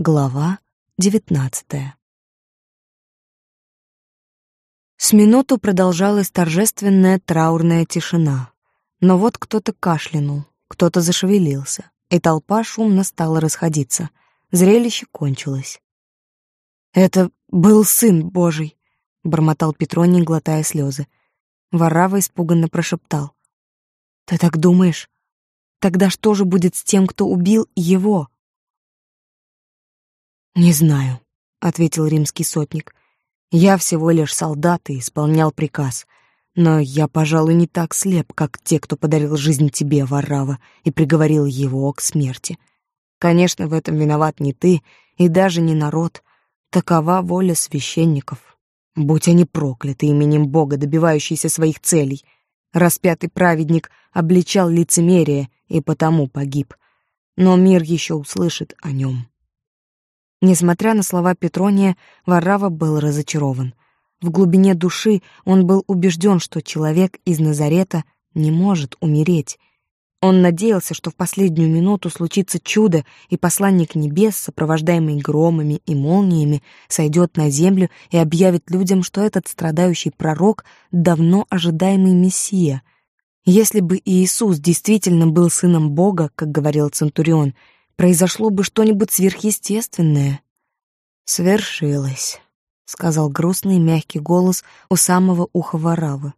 Глава девятнадцатая С минуту продолжалась торжественная траурная тишина. Но вот кто-то кашлянул, кто-то зашевелился, и толпа шумно стала расходиться. Зрелище кончилось. «Это был сын Божий», — бормотал Петроний, глотая слезы. Варава испуганно прошептал. «Ты так думаешь? Тогда что же будет с тем, кто убил его?» «Не знаю», — ответил римский сотник. «Я всего лишь солдат и исполнял приказ. Но я, пожалуй, не так слеп, как те, кто подарил жизнь тебе, Варрава, и приговорил его к смерти. Конечно, в этом виноват не ты и даже не народ. Такова воля священников. Будь они прокляты именем Бога, добивающиеся своих целей. Распятый праведник обличал лицемерие и потому погиб. Но мир еще услышит о нем. Несмотря на слова Петрония, Варрава был разочарован. В глубине души он был убежден, что человек из Назарета не может умереть. Он надеялся, что в последнюю минуту случится чудо, и посланник небес, сопровождаемый громами и молниями, сойдет на землю и объявит людям, что этот страдающий пророк — давно ожидаемый Мессия. Если бы Иисус действительно был сыном Бога, как говорил Центурион, — произошло бы что-нибудь сверхъестественное. «Свершилось», — сказал грустный мягкий голос у самого уха Варавы.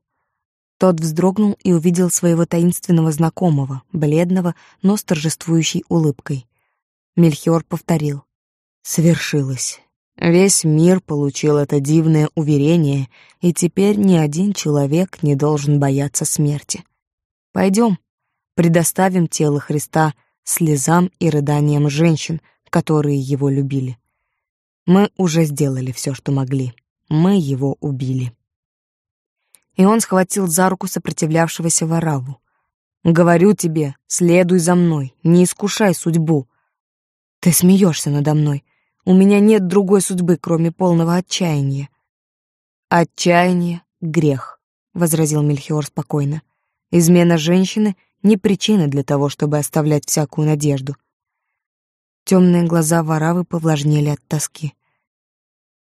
Тот вздрогнул и увидел своего таинственного знакомого, бледного, но с торжествующей улыбкой. Мельхиор повторил. «Свершилось. Весь мир получил это дивное уверение, и теперь ни один человек не должен бояться смерти. Пойдем, предоставим тело Христа — слезам и рыданиям женщин, которые его любили. Мы уже сделали все, что могли. Мы его убили. И он схватил за руку сопротивлявшегося Вараву. «Говорю тебе, следуй за мной, не искушай судьбу. Ты смеешься надо мной. У меня нет другой судьбы, кроме полного отчаяния». «Отчаяние — грех», — возразил Мельхиор спокойно. «Измена женщины — не причина для того, чтобы оставлять всякую надежду. Темные глаза Варавы повлажнели от тоски.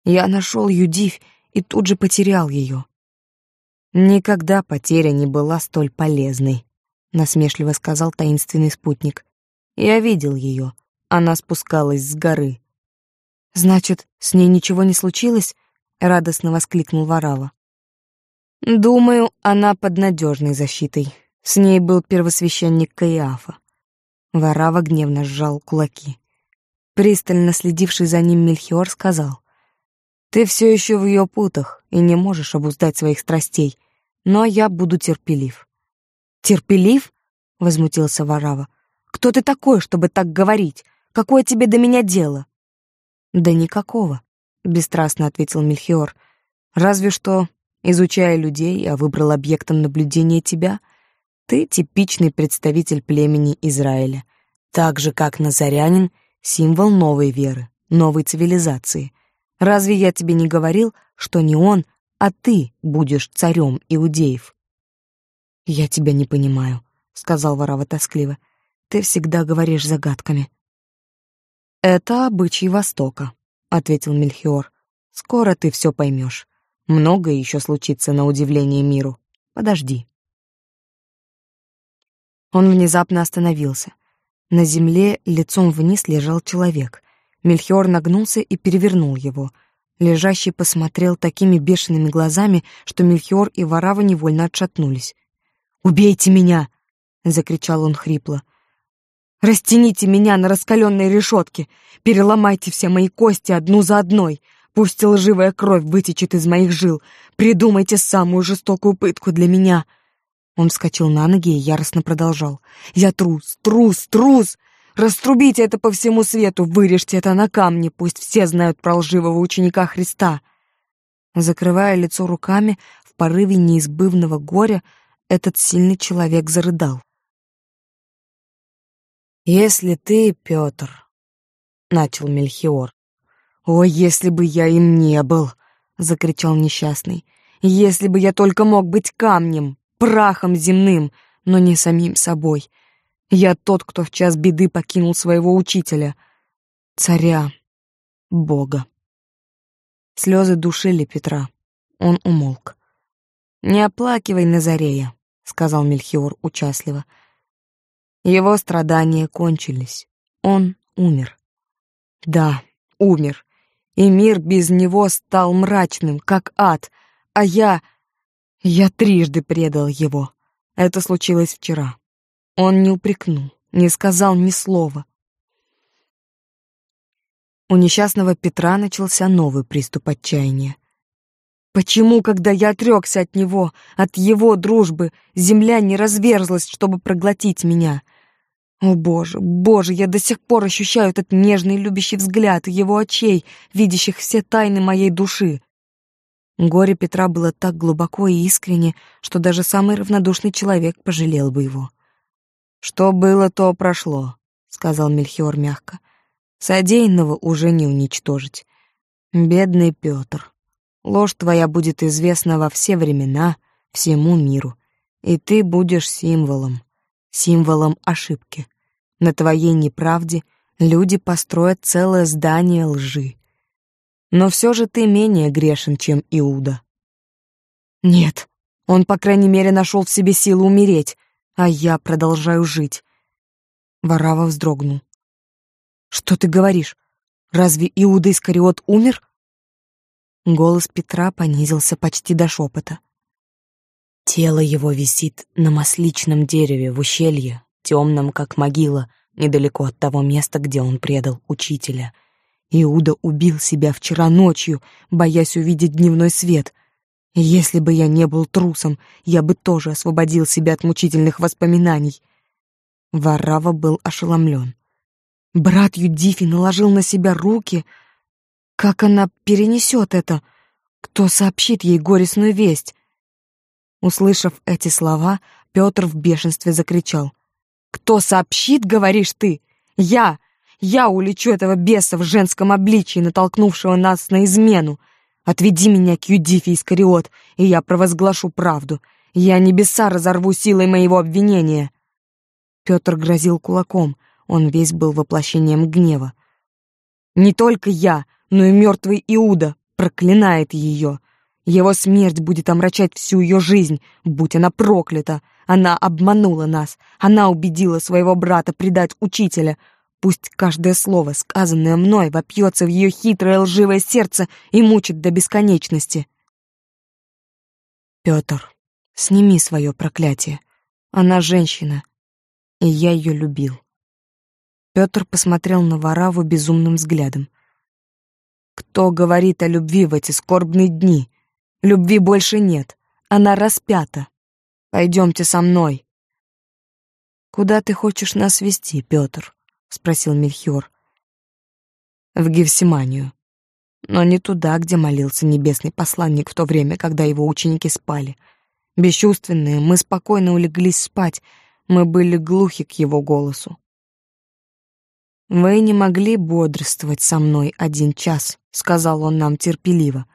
Я нашел Юдивь и тут же потерял ее. Никогда потеря не была столь полезной, насмешливо сказал таинственный спутник. Я видел ее. Она спускалась с горы. Значит, с ней ничего не случилось? радостно воскликнул Варава. Думаю, она под надежной защитой, с ней был первосвященник Каиафа. Варава гневно сжал кулаки. Пристально следивший за ним Мельхиор сказал, «Ты все еще в ее путах и не можешь обуздать своих страстей, но я буду терпелив». «Терпелив?» — возмутился Варава. «Кто ты такой, чтобы так говорить? Какое тебе до меня дело?» «Да никакого», — бесстрастно ответил Мельхиор. «Разве что, изучая людей, я выбрал объектом наблюдения тебя — ты типичный представитель племени Израиля, так же как назарянин — символ новой веры, новой цивилизации. Разве я тебе не говорил, что не он, а ты будешь царем иудеев? Я тебя не понимаю, сказал Варава тоскливо. Ты всегда говоришь загадками. Это обычай Востока, ответил Мельхиор. Скоро ты все поймешь. Многое еще случится на удивление миру. Подожди. Он внезапно остановился. На земле лицом вниз лежал человек. Мельхиор нагнулся и перевернул его. Лежащий посмотрел такими бешеными глазами, что Мельхиор и Варава невольно отшатнулись. «Убейте меня!» — закричал он хрипло. «Растяните меня на раскаленной решетке! Переломайте все мои кости одну за одной! Пусть лживая кровь вытечет из моих жил! Придумайте самую жестокую пытку для меня!» Он вскочил на ноги и яростно продолжал. «Я трус, трус, трус! Раструбите это по всему свету, вырежьте это на камне, пусть все знают про лживого ученика Христа!» Закрывая лицо руками, в порыве неизбывного горя, этот сильный человек зарыдал. «Если ты, Петр...» — начал Мельхиор. «Ой, если бы я им не был!» — закричал несчастный. «Если бы я только мог быть камнем, прахом земным, но не самим собой. Я тот, кто в час беды покинул своего учителя, царя, Бога. Слезы душили Петра. Он умолк. «Не оплакивай Назарея», — сказал Мельхиор участливо. Его страдания кончились. Он умер. Да, умер. И мир без него стал мрачным, как ад. А я... Я трижды предал его. Это случилось вчера. Он не упрекнул, не сказал ни слова. У несчастного Петра начался новый приступ отчаяния. Почему, когда я отрекся от него, от его дружбы, земля не разверзлась, чтобы проглотить меня? О, Боже, Боже, я до сих пор ощущаю этот нежный любящий взгляд его очей, видящих все тайны моей души. Горе Петра было так глубоко и искренне, что даже самый равнодушный человек пожалел бы его. «Что было, то прошло», — сказал Мельхиор мягко. Содеянного уже не уничтожить. Бедный Петр, ложь твоя будет известна во все времена, всему миру, и ты будешь символом, символом ошибки. На твоей неправде люди построят целое здание лжи. Но все же ты менее грешен, чем Иуда. Нет, он, по крайней мере, нашел в себе силы умереть, а я продолжаю жить. Варава вздрогнул. Что ты говоришь? Разве Иуда Искариот умер? Голос Петра понизился почти до шепота. Тело его висит на масличном дереве в ущелье, темном, как могила, недалеко от того места, где он предал учителя. Иуда убил себя вчера ночью, боясь увидеть дневной свет. Если бы я не был трусом, я бы тоже освободил себя от мучительных воспоминаний. Варрава был ошеломлен. Брат Юдифи наложил на себя руки. Как она перенесет это? Кто сообщит ей горестную весть? Услышав эти слова, Петр в бешенстве закричал. «Кто сообщит, говоришь ты? Я! Я улечу этого беса в женском обличии, натолкнувшего нас на измену. Отведи меня к Юдифе Искариот, и я провозглашу правду. Я небеса разорву силой моего обвинения». Петр грозил кулаком, он весь был воплощением гнева. Не только я, но и мертвый Иуда проклинает ее. Его смерть будет омрачать всю ее жизнь, будь она проклята. Она обманула нас, она убедила своего брата предать учителя. Пусть каждое слово, сказанное мной, вопьется в ее хитрое лживое сердце и мучит до бесконечности. Петр, сними свое проклятие. Она женщина, и я ее любил. Петр посмотрел на Вараву безумным взглядом. «Кто говорит о любви в эти скорбные дни? Любви больше нет. Она распята. Пойдемте со мной». «Куда ты хочешь нас вести, Петр?» — спросил Мельхиор. «В Гефсиманию. Но не туда, где молился небесный посланник в то время, когда его ученики спали. Бесчувственные, мы спокойно улеглись спать, мы были глухи к его голосу. «Вы не могли бодрствовать со мной один час», — сказал он нам терпеливо.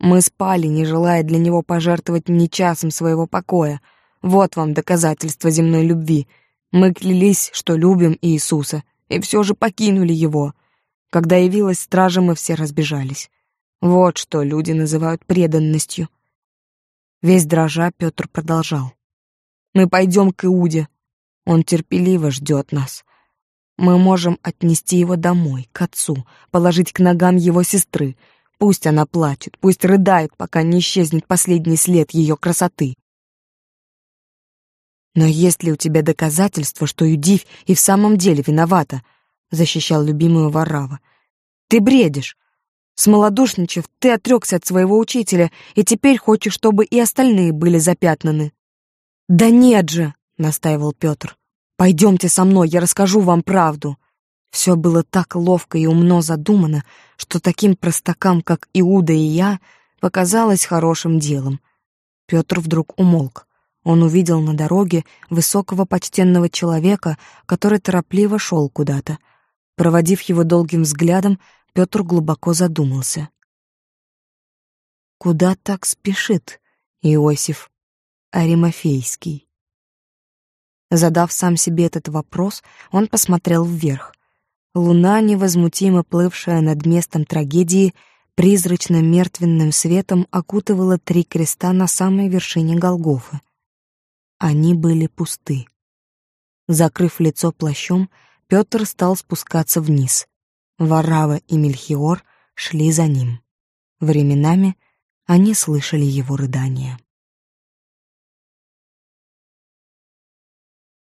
«Мы спали, не желая для него пожертвовать ни часом своего покоя. Вот вам доказательство земной любви. Мы клялись, что любим Иисуса, и все же покинули его. Когда явилась стража, мы все разбежались. Вот что люди называют преданностью». Весь дрожа Петр продолжал. «Мы пойдем к Иуде. Он терпеливо ждет нас». Мы можем отнести его домой, к отцу, положить к ногам его сестры. Пусть она плачет, пусть рыдает, пока не исчезнет последний след ее красоты. Но есть ли у тебя доказательства, что Юдивь и в самом деле виновата? Защищал любимую Варава. Ты бредишь. Смолодушничав, ты отрекся от своего учителя и теперь хочешь, чтобы и остальные были запятнаны. Да нет же, настаивал Петр. Пойдемте со мной, я расскажу вам правду. Все было так ловко и умно задумано, что таким простакам, как Иуда и я, показалось хорошим делом. Петр вдруг умолк. Он увидел на дороге высокого почтенного человека, который торопливо шел куда-то. Проводив его долгим взглядом, Петр глубоко задумался. Куда так спешит Иосиф Аримофейский? Задав сам себе этот вопрос, он посмотрел вверх. Луна, невозмутимо плывшая над местом трагедии, призрачно-мертвенным светом окутывала три креста на самой вершине Голгофы. Они были пусты. Закрыв лицо плащом, Петр стал спускаться вниз. Варава и Мельхиор шли за ним. Временами они слышали его рыдания.